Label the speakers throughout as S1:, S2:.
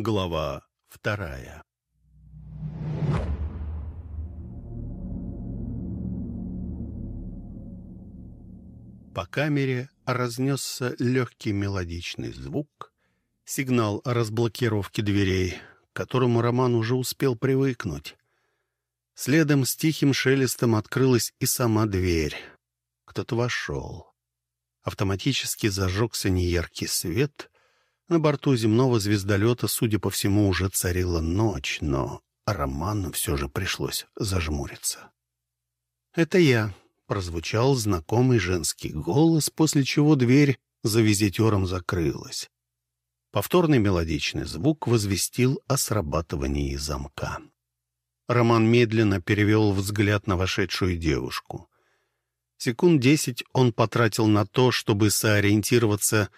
S1: Глава вторая По камере разнесся легкий мелодичный звук, сигнал о разблокировке дверей, к которому Роман уже успел привыкнуть. Следом с тихим шелестом открылась и сама дверь. Кто-то вошел. Автоматически зажегся неяркий свет. На борту земного звездолета, судя по всему, уже царила ночь, но Роману все же пришлось зажмуриться. «Это я», — прозвучал знакомый женский голос, после чего дверь за визитером закрылась. Повторный мелодичный звук возвестил о срабатывании замка. Роман медленно перевел взгляд на вошедшую девушку. Секунд десять он потратил на то, чтобы сориентироваться.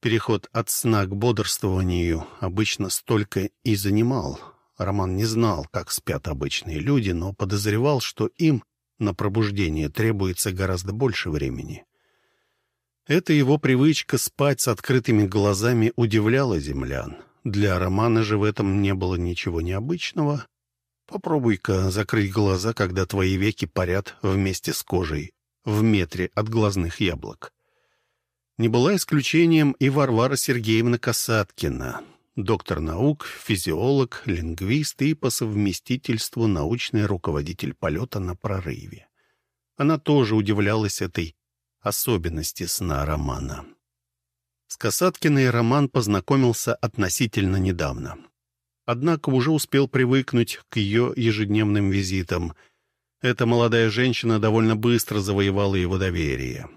S1: Переход от сна к бодрствованию обычно столько и занимал. Роман не знал, как спят обычные люди, но подозревал, что им на пробуждение требуется гораздо больше времени. Эта его привычка спать с открытыми глазами удивляла землян. Для Романа же в этом не было ничего необычного. Попробуй-ка закрыть глаза, когда твои веки парят вместе с кожей в метре от глазных яблок. Не была исключением и Варвара Сергеевна Касаткина, доктор наук, физиолог, лингвист и по совместительству научный руководитель полета на прорыве. Она тоже удивлялась этой особенности сна Романа. С Касаткиной Роман познакомился относительно недавно однако уже успел привыкнуть к ее ежедневным визитам. Эта молодая женщина довольно быстро завоевала его доверие.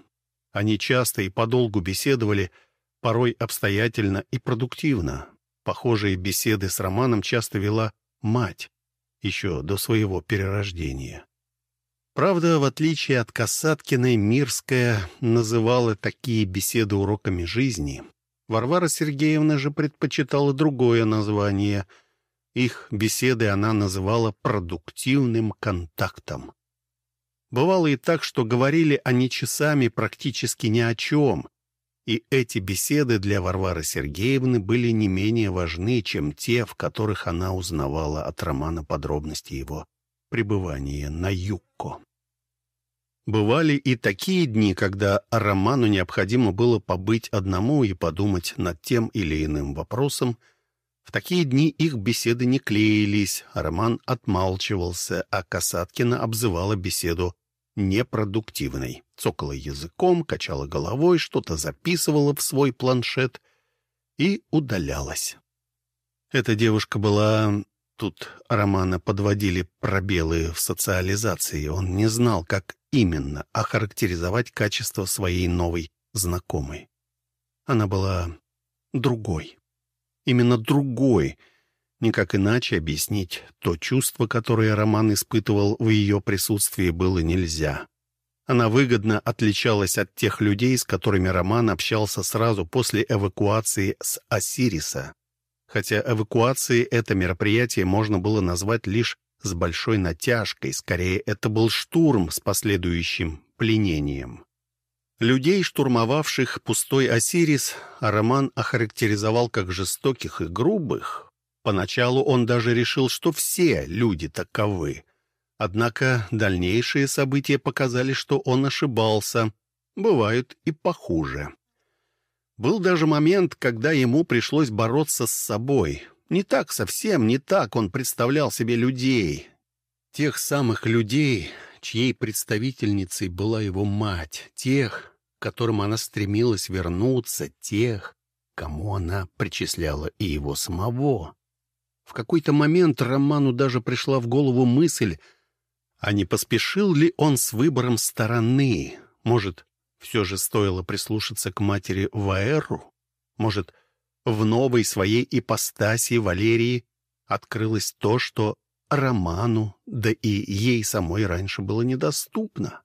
S1: Они часто и подолгу беседовали, порой обстоятельно и продуктивно. Похожие беседы с Романом часто вела мать, еще до своего перерождения. Правда, в отличие от Касаткиной, Мирская называла такие беседы уроками жизни. Варвара Сергеевна же предпочитала другое название — их беседы она называла продуктивным контактом. Бывало и так, что говорили они часами практически ни о чем, и эти беседы для Варвары Сергеевны были не менее важны, чем те, в которых она узнавала от Романа подробности его пребывания на Юкко. Бывали и такие дни, когда Роману необходимо было побыть одному и подумать над тем или иным вопросом, в такие дни их беседы не клеились, Роман отмалчивался, а Касаткина обзывала беседу непродуктивной. Цокала языком, качала головой, что-то записывала в свой планшет и удалялась. Эта девушка была... Тут Романа подводили пробелы в социализации. Он не знал, как именно охарактеризовать качество своей новой знакомой. Она была другой именно другой. Никак иначе объяснить то чувство, которое Роман испытывал в ее присутствии, было нельзя. Она выгодно отличалась от тех людей, с которыми Роман общался сразу после эвакуации с Осириса. Хотя эвакуацией это мероприятие можно было назвать лишь с большой натяжкой, скорее это был штурм с последующим пленением. Людей, штурмовавших пустой Осирис, Роман охарактеризовал как жестоких и грубых. Поначалу он даже решил, что все люди таковы. Однако дальнейшие события показали, что он ошибался. Бывают и похуже. Был даже момент, когда ему пришлось бороться с собой. Не так совсем, не так он представлял себе людей. Тех самых людей, чьей представительницей была его мать, тех, к которым она стремилась вернуться, тех, кому она причисляла и его самого. В какой-то момент Роману даже пришла в голову мысль, а не поспешил ли он с выбором стороны? Может, все же стоило прислушаться к матери Ваэру? Может, в новой своей ипостаси Валерии открылось то, что Роману, да и ей самой раньше было недоступно.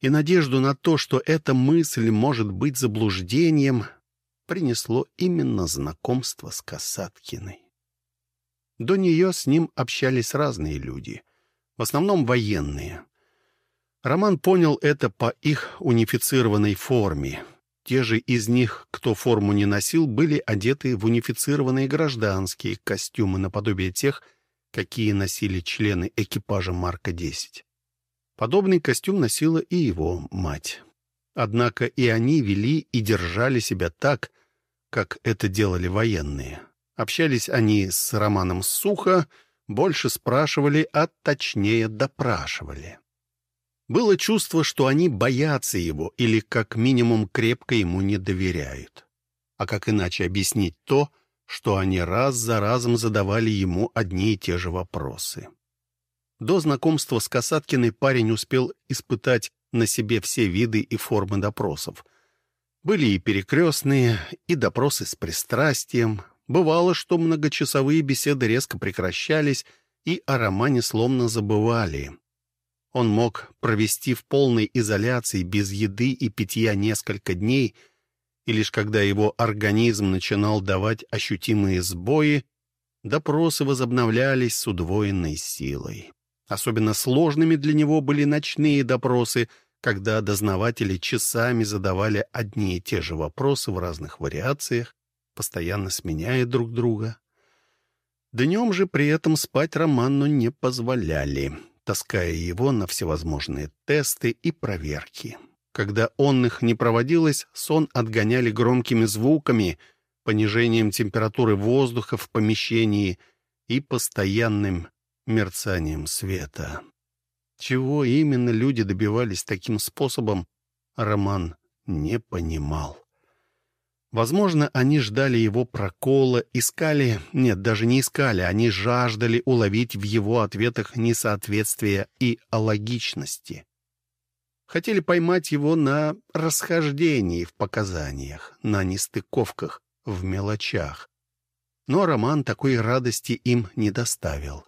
S1: И надежду на то, что эта мысль может быть заблуждением, принесло именно знакомство с Касаткиной. До нее с ним общались разные люди, в основном военные. Роман понял это по их унифицированной форме. те же из них, кто форму не носил, были одеты в унифицированные гражданские костюмы наподобие тех, какие носили члены экипажа Марка-10. Подобный костюм носила и его мать. Однако и они вели и держали себя так, как это делали военные. Общались они с Романом сухо, больше спрашивали, а точнее допрашивали. Было чувство, что они боятся его или как минимум крепко ему не доверяют. А как иначе объяснить то, что они раз за разом задавали ему одни и те же вопросы? До знакомства с Касаткиной парень успел испытать на себе все виды и формы допросов. Были и перекрестные, и допросы с пристрастием. Бывало, что многочасовые беседы резко прекращались, и о романе словно забывали. Он мог провести в полной изоляции без еды и питья несколько дней, и лишь когда его организм начинал давать ощутимые сбои, допросы возобновлялись с удвоенной силой. Особенно сложными для него были ночные допросы, когда дознаватели часами задавали одни и те же вопросы в разных вариациях, постоянно сменяя друг друга. Днем же при этом спать Роману не позволяли таская его на всевозможные тесты и проверки. Когда он их не проводилось, сон отгоняли громкими звуками, понижением температуры воздуха в помещении и постоянным мерцанием света. Чего именно люди добивались таким способом, Роман не понимал. Возможно, они ждали его прокола, искали... Нет, даже не искали, они жаждали уловить в его ответах несоответствие и алогичности. Хотели поймать его на расхождении в показаниях, на нестыковках, в мелочах. Но Роман такой радости им не доставил.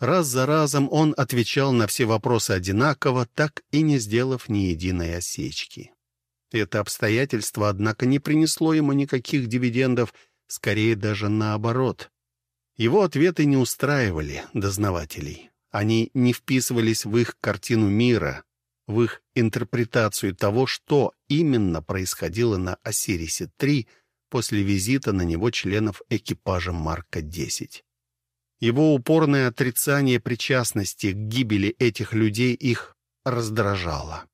S1: Раз за разом он отвечал на все вопросы одинаково, так и не сделав ни единой осечки. Это обстоятельство, однако, не принесло ему никаких дивидендов, скорее даже наоборот. Его ответы не устраивали дознавателей. Они не вписывались в их картину мира, в их интерпретацию того, что именно происходило на Осирисе-3 после визита на него членов экипажа Марка-10. Его упорное отрицание причастности к гибели этих людей их раздражало.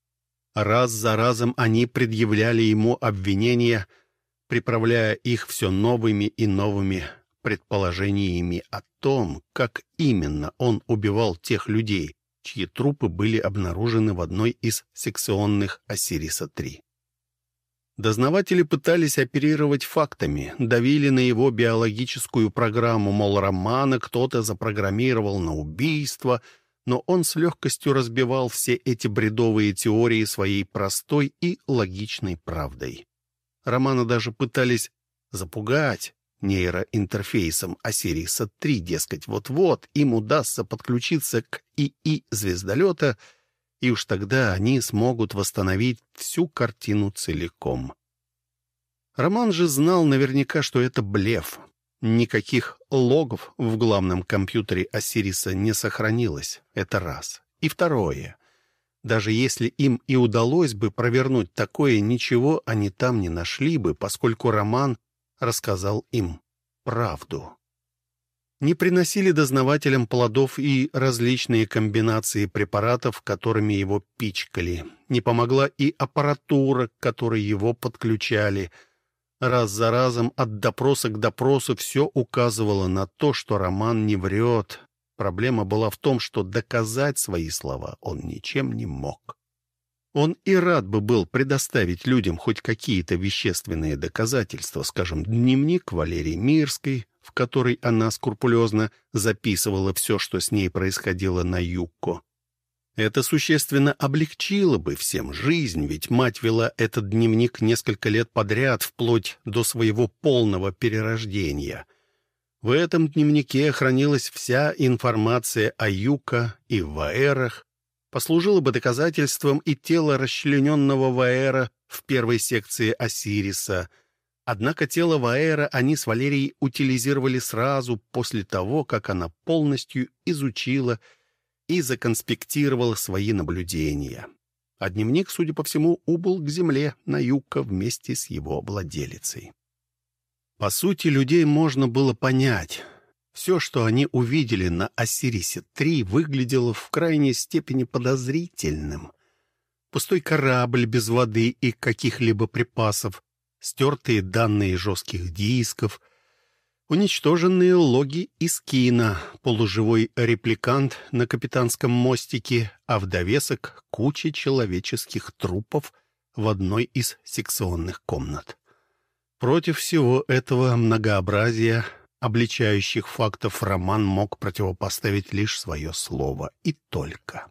S1: Раз за разом они предъявляли ему обвинения, приправляя их все новыми и новыми предположениями о том, как именно он убивал тех людей, чьи трупы были обнаружены в одной из секционных Осириса-3. Дознаватели пытались оперировать фактами, давили на его биологическую программу, мол, Романа кто-то запрограммировал на убийство — но он с легкостью разбивал все эти бредовые теории своей простой и логичной правдой. Романа даже пытались запугать нейроинтерфейсом Осириса-3, дескать, вот-вот им удастся подключиться к ИИ звездолета, и уж тогда они смогут восстановить всю картину целиком. Роман же знал наверняка, что это блеф, Никаких логов в главном компьютере Осириса не сохранилось. Это раз. И второе. Даже если им и удалось бы провернуть такое, ничего они там не нашли бы, поскольку Роман рассказал им правду. Не приносили дознавателям плодов и различные комбинации препаратов, которыми его пичкали. Не помогла и аппаратура, к которой его подключали — Раз за разом от допроса к допросу все указывало на то, что Роман не врет. Проблема была в том, что доказать свои слова он ничем не мог. Он и рад бы был предоставить людям хоть какие-то вещественные доказательства, скажем, дневник Валерии Мирской, в который она скрупулезно записывала все, что с ней происходило на Юкко, это существенно облегчило бы всем жизнь, ведь мать вела этот дневник несколько лет подряд, вплоть до своего полного перерождения. В этом дневнике хранилась вся информация о Юка и Ваэрах, послужило бы доказательством и тело расчлененного Ваэра в первой секции Осириса. Однако тело Ваэра они с Валерией утилизировали сразу после того, как она полностью изучила и законспектировал свои наблюдения. а дневник, судя по всему, убыл к земле на юбка вместе с его владелицей. По сути, людей можно было понять. Все, что они увидели на Осирисе-3, выглядело в крайней степени подозрительным. Пустой корабль без воды и каких-либо припасов, стертые данные жестких дисков, уничтоженные логи из кино, полуживой репликант на капитанском мостике, а в довесок куча человеческих трупов в одной из секционных комнат. Против всего этого многообразия обличающих фактов Роман мог противопоставить лишь свое слово, и только.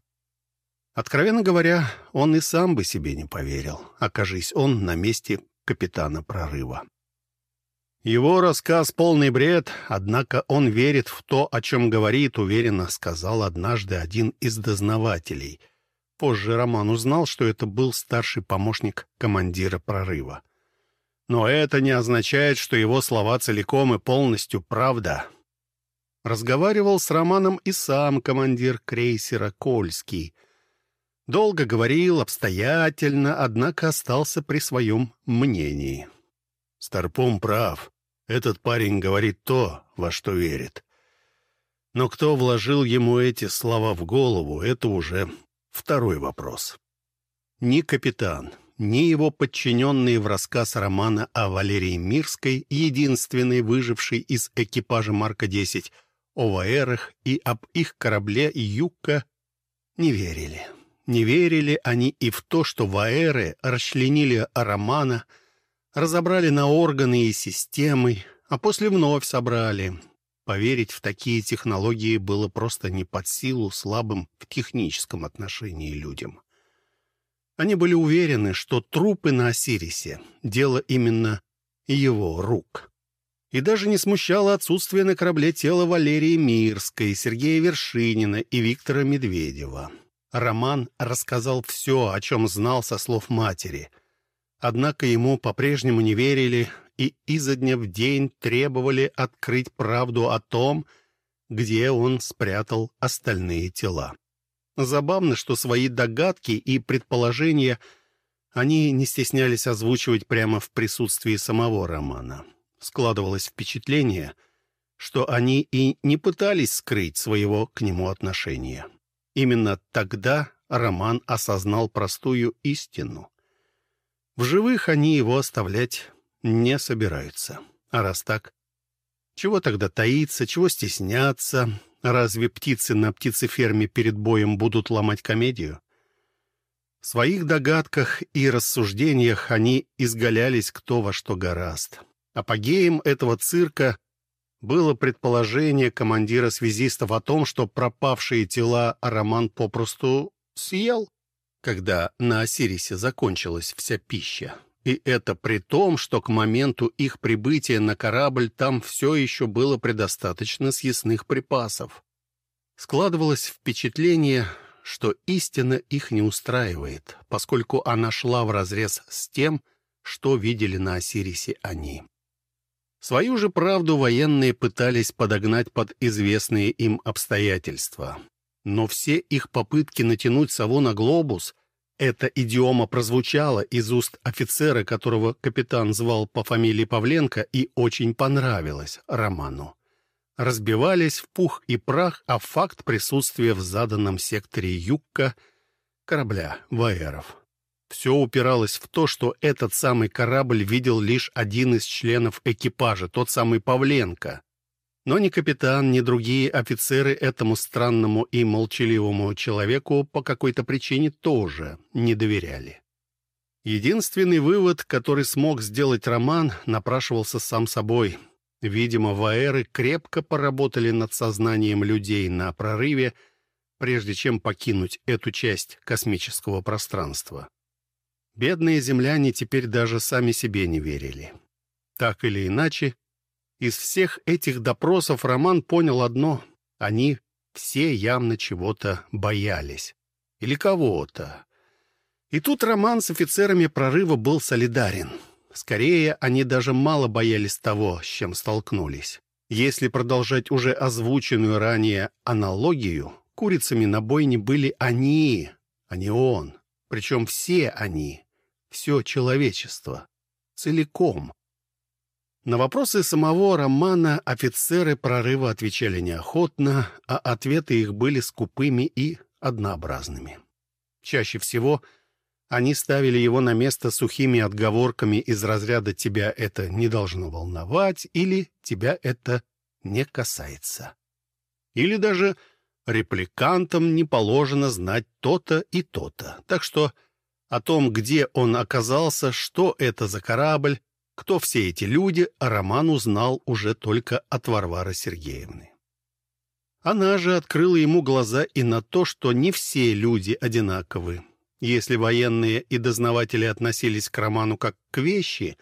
S1: Откровенно говоря, он и сам бы себе не поверил, окажись он на месте капитана прорыва. Его рассказ — полный бред, однако он верит в то, о чем говорит, уверенно сказал однажды один из дознавателей. Позже Роман узнал, что это был старший помощник командира прорыва. Но это не означает, что его слова целиком и полностью правда. Разговаривал с Романом и сам командир крейсера «Кольский». Долго говорил, обстоятельно, однако остался при своем мнении. Старпом прав. Этот парень говорит то, во что верит. Но кто вложил ему эти слова в голову, это уже второй вопрос. Ни капитан, ни его подчиненные в рассказ романа о Валерии Мирской, единственной выжившей из экипажа Марка-10, о Ваэрах и об их корабле Юкка, не верили. Не верили они и в то, что Ваэры расчленили Романа, разобрали на органы и системы, а после вновь собрали. Поверить в такие технологии было просто не под силу слабым в техническом отношении людям. Они были уверены, что трупы на Осирисе — дело именно его рук. И даже не смущало отсутствие на корабле тела Валерии Мирской, Сергея Вершинина и Виктора Медведева. Роман рассказал все, о чем знал со слов матери. Однако ему по-прежнему не верили и изо дня в день требовали открыть правду о том, где он спрятал остальные тела. Забавно, что свои догадки и предположения они не стеснялись озвучивать прямо в присутствии самого Романа. Складывалось впечатление, что они и не пытались скрыть своего к нему отношения. Именно тогда Роман осознал простую истину. В живых они его оставлять не собираются. А раз так, чего тогда таиться, чего стесняться, Разве птицы на птицеферме перед боем будут ломать комедию? В своих догадках и рассуждениях они изгалялись кто во что гораст. Апогеем этого цирка было предположение командира связистов о том, что пропавшие тела Роман попросту съел, когда на Осирисе закончилась вся пища. И это при том, что к моменту их прибытия на корабль там все еще было предостаточно съестных припасов. Складывалось впечатление, что истина их не устраивает, поскольку она шла вразрез с тем, что видели на Осирисе они. Свою же правду военные пытались подогнать под известные им обстоятельства. Но все их попытки натянуть сову на глобус — эта идиома прозвучала из уст офицера, которого капитан звал по фамилии Павленко, и очень понравилась Роману. Разбивались в пух и прах, а факт присутствия в заданном секторе Юкка корабля Ваеров. Все упиралось в то, что этот самый корабль видел лишь один из членов экипажа, тот самый Павленко. Но ни капитан, ни другие офицеры этому странному и молчаливому человеку по какой-то причине тоже не доверяли. Единственный вывод, который смог сделать Роман, напрашивался сам собой. Видимо, ваэры крепко поработали над сознанием людей на прорыве, прежде чем покинуть эту часть космического пространства. Бедные земляне теперь даже сами себе не верили. Так или иначе, из всех этих допросов Роман понял одно — они все явно чего-то боялись. Или кого-то. И тут Роман с офицерами прорыва был солидарен. Скорее, они даже мало боялись того, с чем столкнулись. Если продолжать уже озвученную ранее аналогию, курицами на бойне были они, а не он. Причем все они, все человечество, целиком. На вопросы самого Романа офицеры прорыва отвечали неохотно, а ответы их были скупыми и однообразными. Чаще всего они ставили его на место сухими отговорками из разряда «тебя это не должно волновать» или «тебя это не касается». Или даже «репликантам не положено знать то-то и то-то». Так что о том, где он оказался, что это за корабль, кто все эти люди, Роман узнал уже только от Варвары Сергеевны. Она же открыла ему глаза и на то, что не все люди одинаковы. Если военные и дознаватели относились к Роману как к вещи,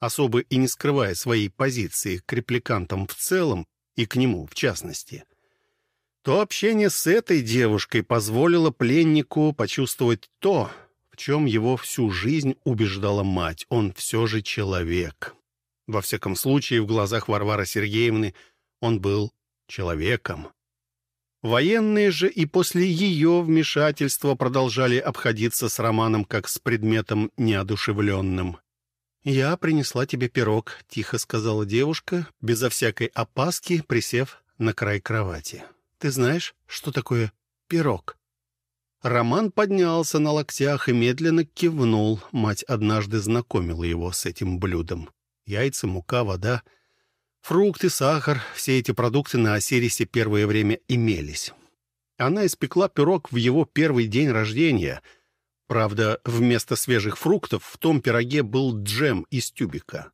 S1: особо и не скрывая своей позиции к репликантам в целом и к нему в частности, то общение с этой девушкой позволило пленнику почувствовать то, в чем его всю жизнь убеждала мать. Он все же человек. Во всяком случае, в глазах Варвары Сергеевны он был человеком. Военные же и после ее вмешательства продолжали обходиться с Романом как с предметом неодушевленным. «Я принесла тебе пирог», — тихо сказала девушка, безо всякой опаски, присев на край кровати. «Ты знаешь, что такое пирог?» Роман поднялся на локтях и медленно кивнул. Мать однажды знакомила его с этим блюдом. Яйца, мука, вода, фрукты, сахар — все эти продукты на Осирисе первое время имелись. Она испекла пирог в его первый день рождения. Правда, вместо свежих фруктов в том пироге был джем из тюбика.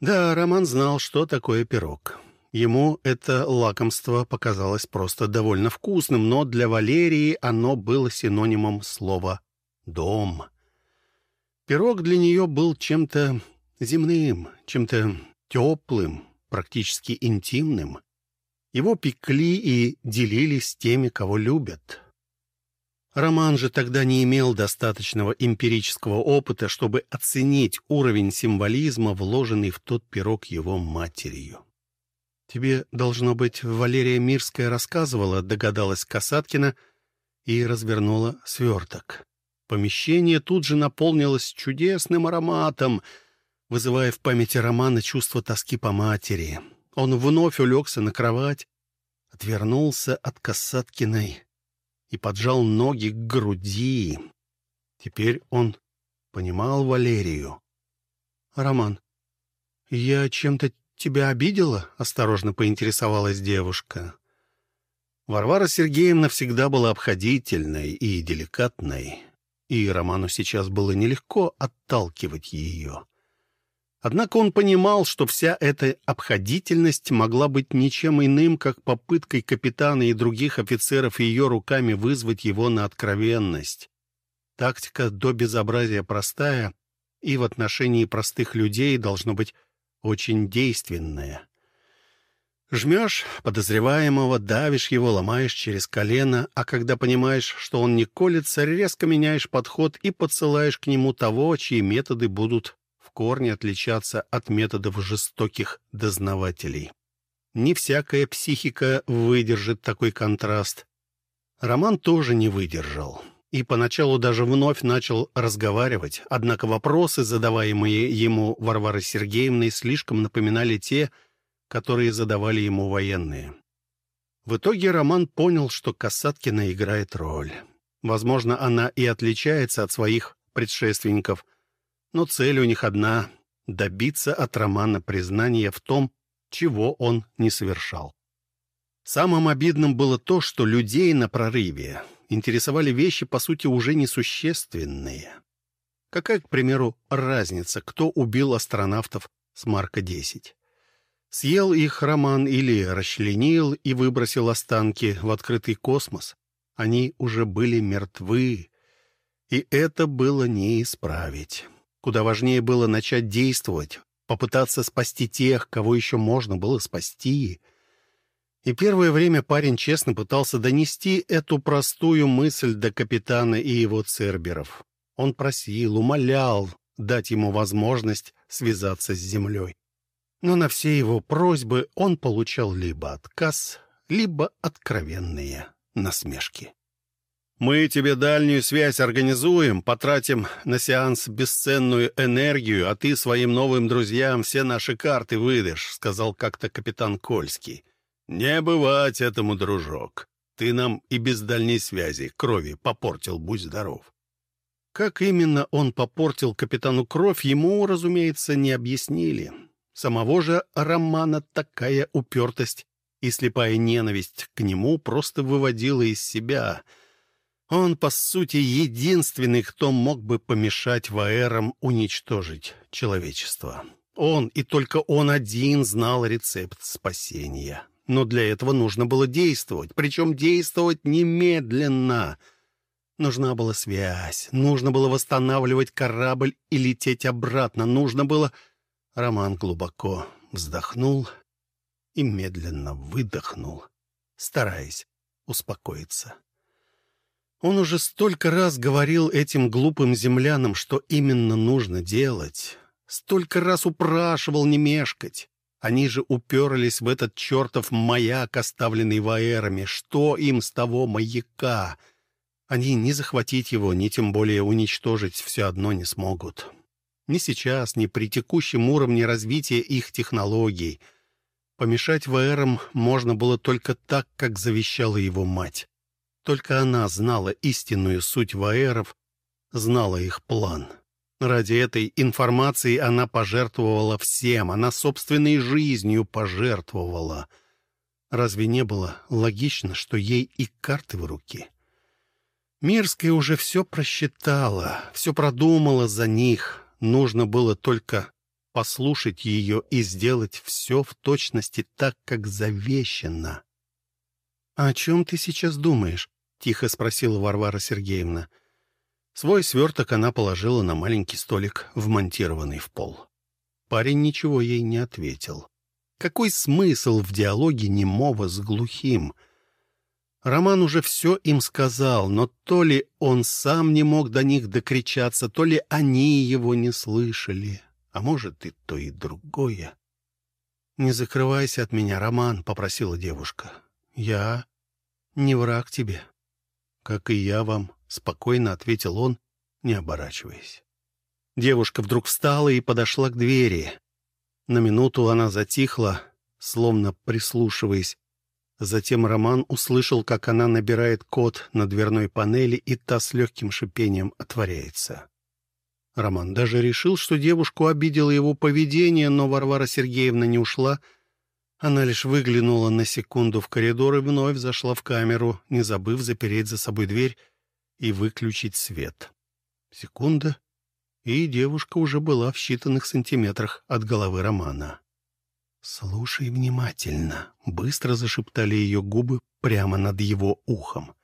S1: Да, Роман знал, что такое пирог. Ему это лакомство показалось просто довольно вкусным, но для Валерии оно было синонимом слова «дом». Пирог для нее был чем-то земным, чем-то теплым, практически интимным. Его пекли и делили с теми, кого любят. Роман же тогда не имел достаточного эмпирического опыта, чтобы оценить уровень символизма, вложенный в тот пирог его матерью. «Тебе, должно быть, Валерия Мирская рассказывала», — догадалась Касаткина и развернула сверток. Помещение тут же наполнилось чудесным ароматом, вызывая в памяти Романа чувство тоски по матери. Он вновь улегся на кровать, отвернулся от Касаткиной и поджал ноги к груди. Теперь он понимал Валерию. «Роман, я чем-то тебя обидела?» — осторожно поинтересовалась девушка. Варвара Сергеевна всегда была обходительной и деликатной, и Роману сейчас было нелегко отталкивать ее. Однако он понимал, что вся эта обходительность могла быть ничем иным, как попыткой капитана и других офицеров ее руками вызвать его на откровенность. Тактика до безобразия простая и в отношении простых людей должно быть очень действенная. Жмешь подозреваемого, давишь его, ломаешь через колено, а когда понимаешь, что он не колется, резко меняешь подход и подсылаешь к нему того, чьи методы будут в корне отличаться от методов жестоких дознавателей. Не всякая психика выдержит такой контраст. Роман тоже не выдержал и поначалу даже вновь начал разговаривать, однако вопросы, задаваемые ему Варварой Сергеевной, слишком напоминали те, которые задавали ему военные. В итоге Роман понял, что Касаткина играет роль. Возможно, она и отличается от своих предшественников, но цель у них одна — добиться от Романа признания в том, чего он не совершал. Самым обидным было то, что людей на прорыве интересовали вещи, по сути, уже несущественные. Какая, к примеру, разница, кто убил астронавтов с Марка-10? Съел их Роман или расчленил и выбросил останки в открытый космос? Они уже были мертвы, и это было не исправить. Куда важнее было начать действовать, попытаться спасти тех, кого еще можно было спасти — и первое время парень честно пытался донести эту простую мысль до капитана и его церберов. Он просил, умолял дать ему возможность связаться с землей. Но на все его просьбы он получал либо отказ, либо откровенные насмешки. Мы тебе дальнюю связь организуем, потратим на сеанс бесценную энергию, а ты своим новым друзьям все наши карты выдашь», — сказал как-то капитан Кольский. «Не бывать этому, дружок. Ты нам и без дальней связи крови попортил, будь здоров». Как именно он попортил капитану кровь, ему, разумеется, не объяснили. Самого же Романа такая упертость и слепая ненависть к нему просто выводила из себя — он, по сути, единственный, кто мог бы помешать Ваэрам уничтожить человечество. Он и только он один знал рецепт спасения. Но для этого нужно было действовать, причем действовать немедленно. Нужна была связь, нужно было восстанавливать корабль и лететь обратно, нужно было... Роман глубоко вздохнул и медленно выдохнул, стараясь успокоиться. Он уже столько раз говорил этим глупым землянам, что именно нужно делать. Столько раз упрашивал не мешкать. Они же уперлись в этот чертов маяк, оставленный ваэрами. Что им с того маяка? Они ни захватить его, ни тем более уничтожить все одно не смогут. Ни сейчас, ни при текущем уровне развития их технологий. Помешать ваэрам можно было только так, как завещала его мать. Только она знала истинную суть ваэров, знала их план. Ради этой информации она пожертвовала всем, она собственной жизнью пожертвовала. Разве не было логично, что ей и карты в руки? Мирская уже все просчитала, все продумала за них. Нужно было только послушать ее и сделать все в точности так, как завещено. «А «О чем ты сейчас думаешь?» — тихо спросила Варвара Сергеевна. Свой сверток она положила на маленький столик, вмонтированный в пол. Парень ничего ей не ответил. Какой смысл в диалоге немого с глухим? Роман уже все им сказал, но то ли он сам не мог до них докричаться, то ли они его не слышали, а может и то, и другое. «Не закрывайся от меня, Роман», — попросила девушка. «Я не враг тебе. «Как и я вам», — спокойно ответил он, не оборачиваясь. Девушка вдруг встала и подошла к двери. На минуту она затихла, словно прислушиваясь. Затем Роман услышал, как она набирает код на дверной панели, и та с легким шипением отворяется. Роман даже решил, что девушку обидело его поведение, но Варвара Сергеевна не ушла, — она лишь выглянула на секунду в коридор и вновь зашла в камеру, не забыв запереть за собой дверь и выключить свет. Секунда, и девушка уже была в считанных сантиметрах от головы Романа. «Слушай внимательно», — быстро зашептали ее губы прямо над его ухом.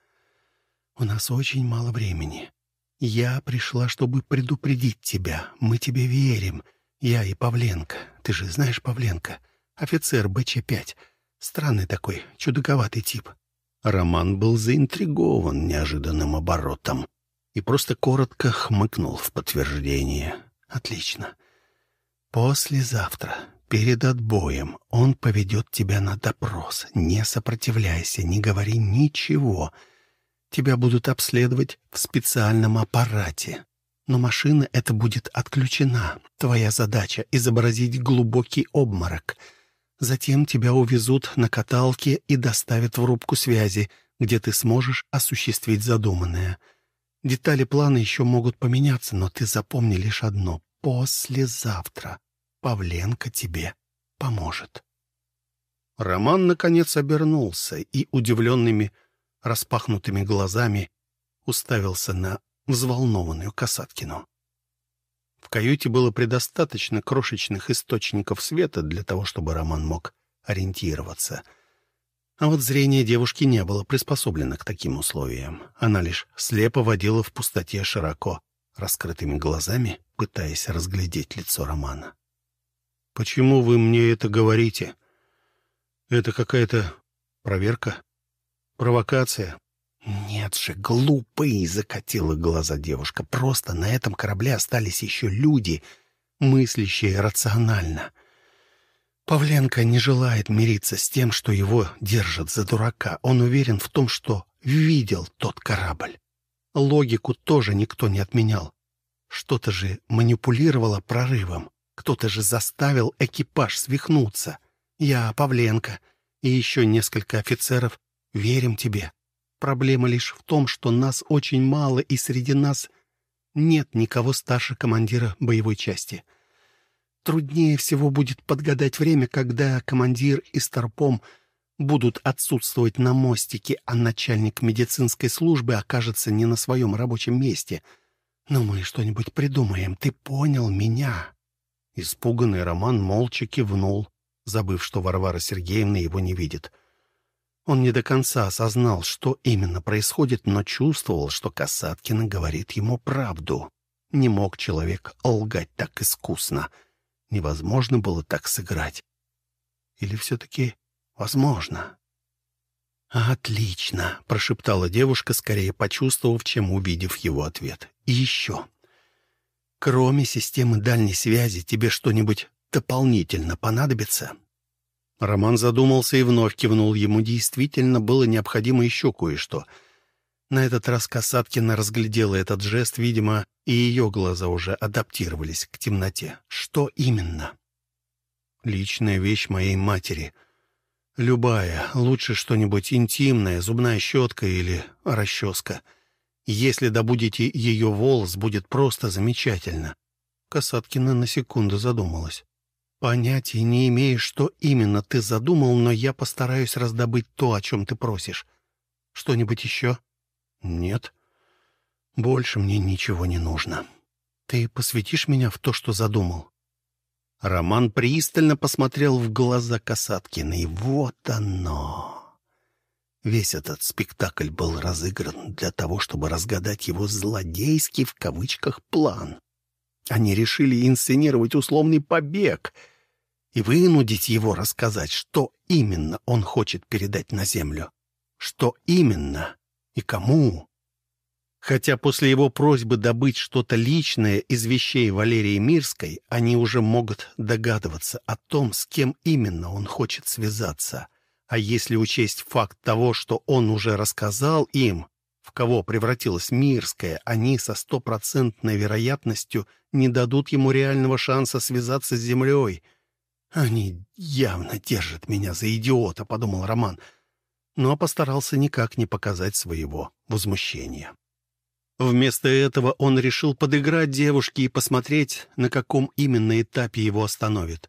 S1: «У нас очень мало времени. Я пришла, чтобы предупредить тебя. Мы тебе верим. Я и Павленко. Ты же знаешь Павленко. Офицер БЧ-5. Странный такой, чудаковатый тип. Роман был заинтригован неожиданным оборотом и просто коротко хмыкнул в подтверждение. «Отлично. Послезавтра, перед отбоем, он поведет тебя на допрос. Не сопротивляйся, не говори ничего. Тебя будут обследовать в специальном аппарате. Но машина эта будет отключена. Твоя задача — изобразить глубокий обморок — Затем тебя увезут на каталке и доставят в рубку связи, где ты сможешь осуществить задуманное. Детали плана еще могут поменяться, но ты запомни лишь одно — послезавтра Павленко тебе поможет. Роман, наконец, обернулся и удивленными, распахнутыми глазами уставился на взволнованную Касаткину. В каюте было предостаточно крошечных источников света для того, чтобы Роман мог ориентироваться. А вот зрение девушки не было приспособлено к таким условиям. Она лишь слепо водила в пустоте широко, раскрытыми глазами, пытаясь разглядеть лицо Романа. «Почему вы мне это говорите? Это какая-то проверка? Провокация?» «Нет же, глупый!» — закатила глаза девушка. «Просто на этом корабле остались еще люди, мыслящие рационально. Павленко не желает мириться с тем, что его держат за дурака. Он уверен в том, что видел тот корабль. Логику тоже никто не отменял. Что-то же манипулировало прорывом. Кто-то же заставил экипаж свихнуться. Я, Павленко и еще несколько офицеров верим тебе. Проблема лишь в том, что нас очень мало, и среди нас нет никого старше командира боевой части. Труднее всего будет подгадать время, когда командир и старпом будут отсутствовать на мостике, а начальник медицинской службы окажется не на своем рабочем месте. Но мы что-нибудь придумаем, ты понял меня?» Испуганный Роман молча кивнул, забыв, что Варвара Сергеевна его не видит. Он не до конца осознал, что именно происходит, но чувствовал, что Касаткина говорит ему правду. Не мог человек лгать так искусно. Невозможно было так сыграть. Или все-таки возможно? «Отлично», — прошептала девушка, скорее почувствовав, чем увидев его ответ. «И еще. Кроме системы дальней связи, тебе что-нибудь дополнительно понадобится?» Роман задумался и вновь кивнул. Ему действительно было необходимо еще кое-что. На этот раз Касаткина разглядела этот жест, видимо, и ее глаза уже адаптировались к темноте. «Что именно?» «Личная вещь моей матери. Любая, лучше что-нибудь интимное, зубная щетка или расческа. Если добудете ее волос, будет просто замечательно». Касаткина на секунду задумалась. Понятия не имею, что именно ты задумал, но я постараюсь раздобыть то, о чем ты просишь. Что-нибудь еще? Нет. Больше мне ничего не нужно. Ты посвятишь меня в то, что задумал? Роман пристально посмотрел в глаза Касаткиной. Вот оно! Весь этот спектакль был разыгран для того, чтобы разгадать его «злодейский» в кавычках план. Они решили инсценировать условный побег и вынудить его рассказать, что именно он хочет передать на землю. Что именно и кому. Хотя после его просьбы добыть что-то личное из вещей Валерии Мирской, они уже могут догадываться о том, с кем именно он хочет связаться. А если учесть факт того, что он уже рассказал им, в кого превратилась Мирская, они со стопроцентной вероятностью не дадут ему реального шанса связаться с землей. «Они явно держат меня за идиота», — подумал Роман, но постарался никак не показать своего возмущения. Вместо этого он решил подыграть девушке и посмотреть, на каком именно этапе его остановит.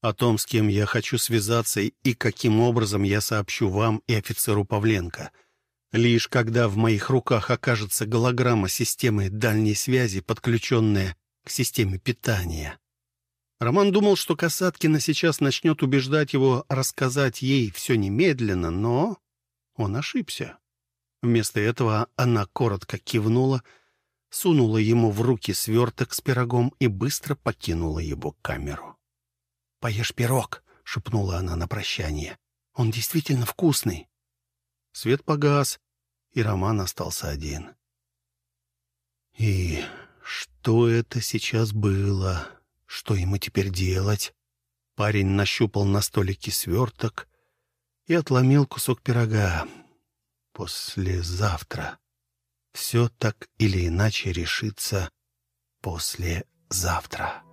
S1: О том, с кем я хочу связаться и каким образом я сообщу вам и офицеру Павленко — Лишь когда в моих руках окажется голограмма системы дальней связи, подключенная к системе питания. Роман думал, что Касаткина сейчас начнет убеждать его рассказать ей все немедленно, но он ошибся. Вместо этого она коротко кивнула, сунула ему в руки сверток с пирогом и быстро покинула его камеру. «Поешь пирог», — шепнула она на прощание. «Он действительно вкусный». Свет погас, и Роман остался один. И что это сейчас было? Что ему теперь делать? Парень нащупал на столике сверток и отломил кусок пирога. Послезавтра. Все так или иначе решится послезавтра.